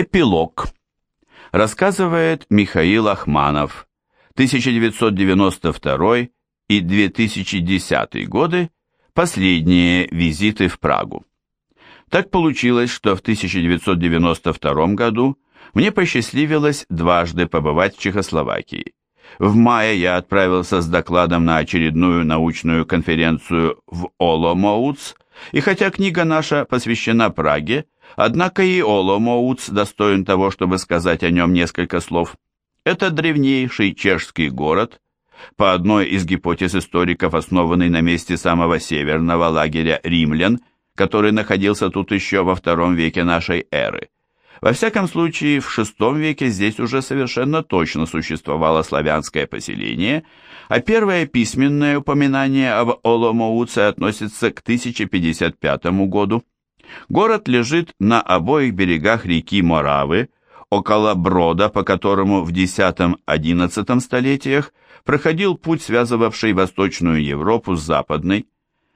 Эпилог. Рассказывает Михаил Ахманов. 1992 и 2010 годы последние визиты в Прагу. Так получилось, что в 1992 году мне посчастливилось дважды побывать в Чехословакии. В мае я отправился с докладом на очередную научную конференцию в Оломоуц, и хотя книга наша посвящена Праге, однако и Оломоуц достоин того, чтобы сказать о нем несколько слов. Это древнейший чешский город, по одной из гипотез историков, основанный на месте самого северного лагеря римлян, который находился тут еще во втором веке нашей эры. Во всяком случае, в VI веке здесь уже совершенно точно существовало славянское поселение, а первое письменное упоминание об Оломоуце относится к 1055 году. Город лежит на обоих берегах реки Моравы, около брода, по которому в X-XI столетиях проходил путь, связывавший Восточную Европу с Западной.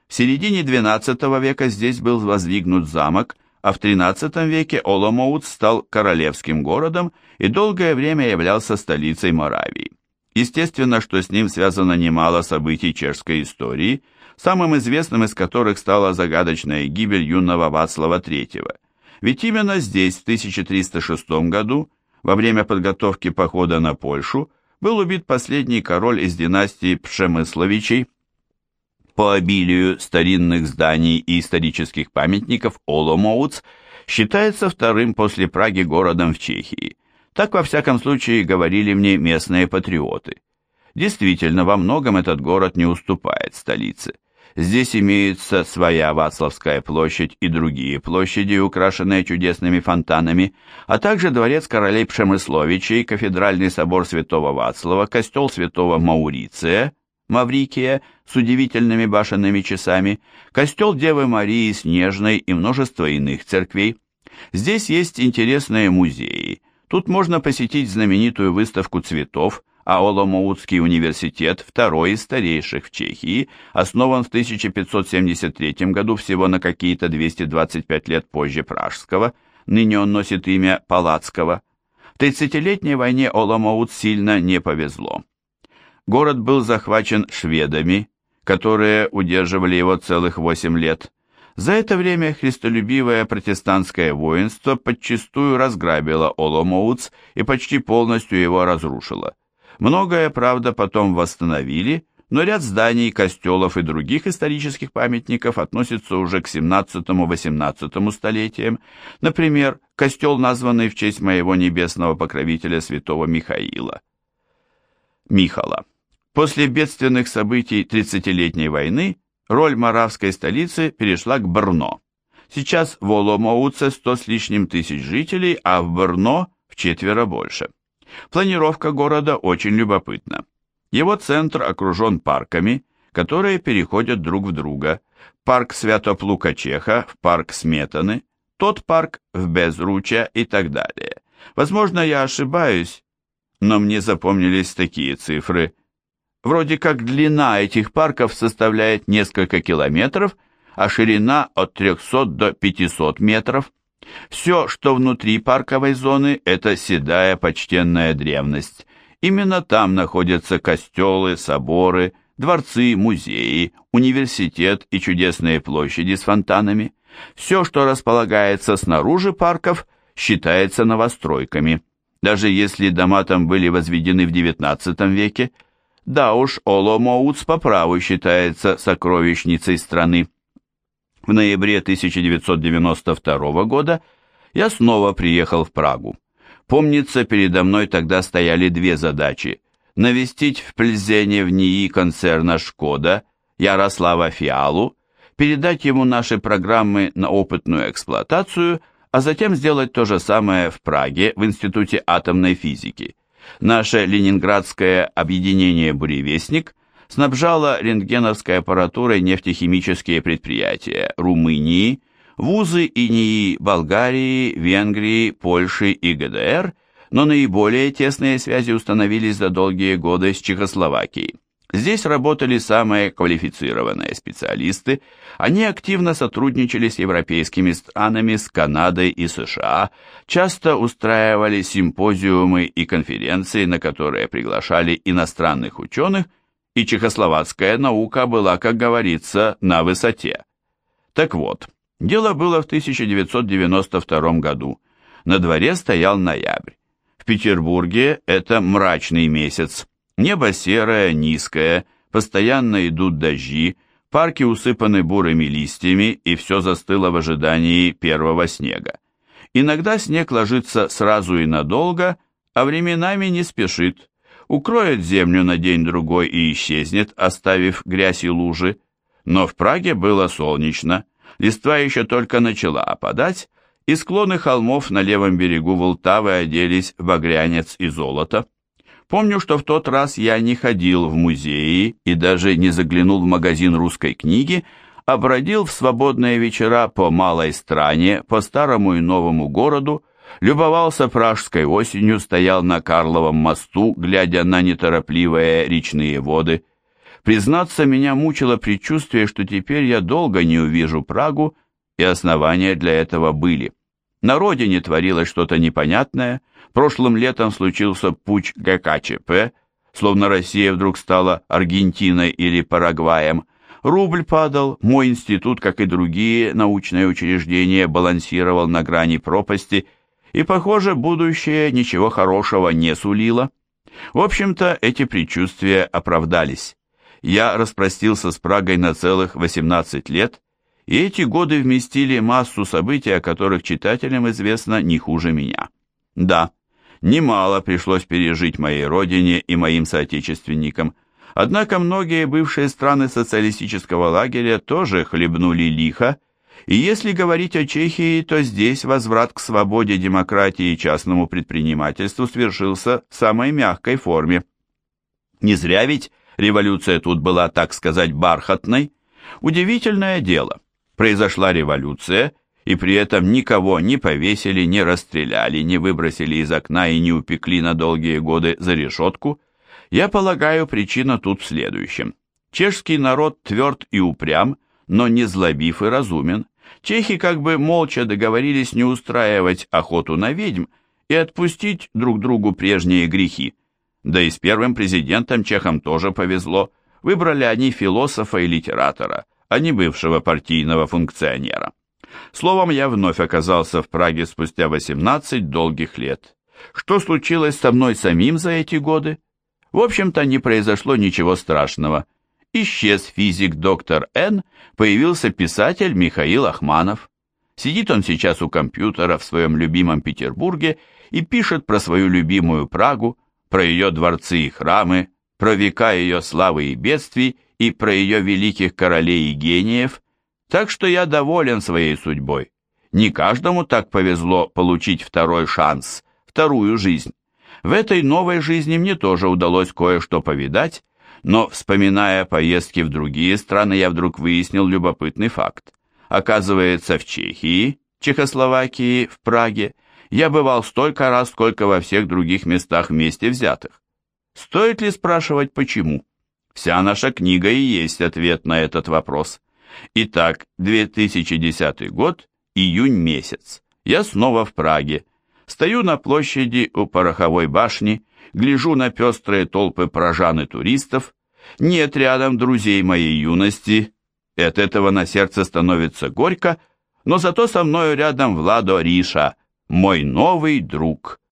В середине XII века здесь был воздвигнут замок, а в XIII веке Оломоут стал королевским городом и долгое время являлся столицей Моравии. Естественно, что с ним связано немало событий чешской истории, самым известным из которых стала загадочная гибель юного Вацлава III. Ведь именно здесь, в 1306 году, во время подготовки похода на Польшу, был убит последний король из династии Пшемысловичей, по обилию старинных зданий и исторических памятников Оломоуц считается вторым после Праги городом в Чехии. Так, во всяком случае, говорили мне местные патриоты. Действительно, во многом этот город не уступает столице. Здесь имеется своя Вацлавская площадь и другие площади, украшенные чудесными фонтанами, а также дворец королей Пшемысловичей, кафедральный собор святого Вацлава, костел святого Мауриция, Маврикия с удивительными башенными часами, костел Девы Марии Снежной и множество иных церквей. Здесь есть интересные музеи. Тут можно посетить знаменитую выставку цветов, а Оломоутский университет, второй из старейших в Чехии, основан в 1573 году всего на какие-то 225 лет позже Пражского, ныне он носит имя Палацкого. В 30-летней войне Оломоут сильно не повезло. Город был захвачен шведами, которые удерживали его целых восемь лет. За это время христолюбивое протестантское воинство подчистую разграбило Оломоуц и почти полностью его разрушило. Многое, правда, потом восстановили, но ряд зданий, костелов и других исторических памятников относятся уже к 17-18 столетиям. Например, костел, названный в честь моего небесного покровителя святого Михаила. Михала. После бедственных событий Тридцатилетней войны роль моравской столицы перешла к Брно. Сейчас в Оломоуце 100 с лишним тысяч жителей, а в Брно в четверо больше. Планировка города очень любопытна. Его центр окружен парками, которые переходят друг в друга. Парк Святоплука-Чеха в парк Сметаны, тот парк в Безруча и так далее. Возможно, я ошибаюсь, но мне запомнились такие цифры – Вроде как длина этих парков составляет несколько километров, а ширина от 300 до 500 метров. Все, что внутри парковой зоны, это седая почтенная древность. Именно там находятся костелы, соборы, дворцы, музеи, университет и чудесные площади с фонтанами. Все, что располагается снаружи парков, считается новостройками. Даже если дома там были возведены в XIX веке, да уж, Оломоуц по праву считается сокровищницей страны. В ноябре 1992 года я снова приехал в Прагу. Помнится, передо мной тогда стояли две задачи. Навестить в Пльзене в НИИ концерна «Шкода» Ярослава Фиалу, передать ему наши программы на опытную эксплуатацию, а затем сделать то же самое в Праге в Институте атомной физики – Наше ленинградское объединение «Буревестник» снабжало рентгеновской аппаратурой нефтехимические предприятия Румынии, вузы и НИИ Болгарии, Венгрии, Польши и ГДР, но наиболее тесные связи установились за долгие годы с Чехословакией. Здесь работали самые квалифицированные специалисты, они активно сотрудничали с европейскими странами, с Канадой и США, часто устраивали симпозиумы и конференции, на которые приглашали иностранных ученых, и чехословацкая наука была, как говорится, на высоте. Так вот, дело было в 1992 году. На дворе стоял ноябрь. В Петербурге это мрачный месяц. Небо серое, низкое, постоянно идут дожди, парки усыпаны бурыми листьями, и все застыло в ожидании первого снега. Иногда снег ложится сразу и надолго, а временами не спешит, укроет землю на день-другой и исчезнет, оставив грязь и лужи. Но в Праге было солнечно, листва еще только начала опадать, и склоны холмов на левом берегу Волтавы оделись в багрянец и золото. Помню, что в тот раз я не ходил в музеи и даже не заглянул в магазин русской книги, а бродил в свободные вечера по малой стране, по старому и новому городу, любовался пражской осенью, стоял на Карловом мосту, глядя на неторопливые речные воды. Признаться, меня мучило предчувствие, что теперь я долго не увижу Прагу, и основания для этого были. На родине творилось что-то непонятное, прошлым летом случился путь ГКЧП, словно Россия вдруг стала Аргентиной или Парагваем, рубль падал, мой институт, как и другие научные учреждения, балансировал на грани пропасти, и, похоже, будущее ничего хорошего не сулило. В общем-то, эти предчувствия оправдались. Я распростился с Прагой на целых 18 лет, и эти годы вместили массу событий, о которых читателям известно не хуже меня. Да, немало пришлось пережить моей родине и моим соотечественникам, однако многие бывшие страны социалистического лагеря тоже хлебнули лихо, и если говорить о Чехии, то здесь возврат к свободе, демократии и частному предпринимательству свершился в самой мягкой форме. Не зря ведь революция тут была, так сказать, бархатной. Удивительное дело произошла революция, и при этом никого не повесили, не расстреляли, не выбросили из окна и не упекли на долгие годы за решетку, я полагаю, причина тут в следующем. Чешский народ тверд и упрям, но не злобив и разумен. Чехи как бы молча договорились не устраивать охоту на ведьм и отпустить друг другу прежние грехи. Да и с первым президентом чехам тоже повезло. Выбрали они философа и литератора а не бывшего партийного функционера. Словом, я вновь оказался в Праге спустя 18 долгих лет. Что случилось со мной самим за эти годы? В общем-то, не произошло ничего страшного. Исчез физик доктор Н, появился писатель Михаил Ахманов. Сидит он сейчас у компьютера в своем любимом Петербурге и пишет про свою любимую Прагу, про ее дворцы и храмы, про века ее славы и бедствий и про ее великих королей и гениев, так что я доволен своей судьбой. Не каждому так повезло получить второй шанс, вторую жизнь. В этой новой жизни мне тоже удалось кое-что повидать, но, вспоминая поездки в другие страны, я вдруг выяснил любопытный факт. Оказывается, в Чехии, Чехословакии, в Праге я бывал столько раз, сколько во всех других местах вместе взятых. Стоит ли спрашивать, почему? Вся наша книга и есть ответ на этот вопрос. Итак, 2010 год, июнь месяц. Я снова в Праге. Стою на площади у пороховой башни, гляжу на пестрые толпы прожан и туристов. Нет рядом друзей моей юности. И от этого на сердце становится горько, но зато со мною рядом Владо Риша, мой новый друг.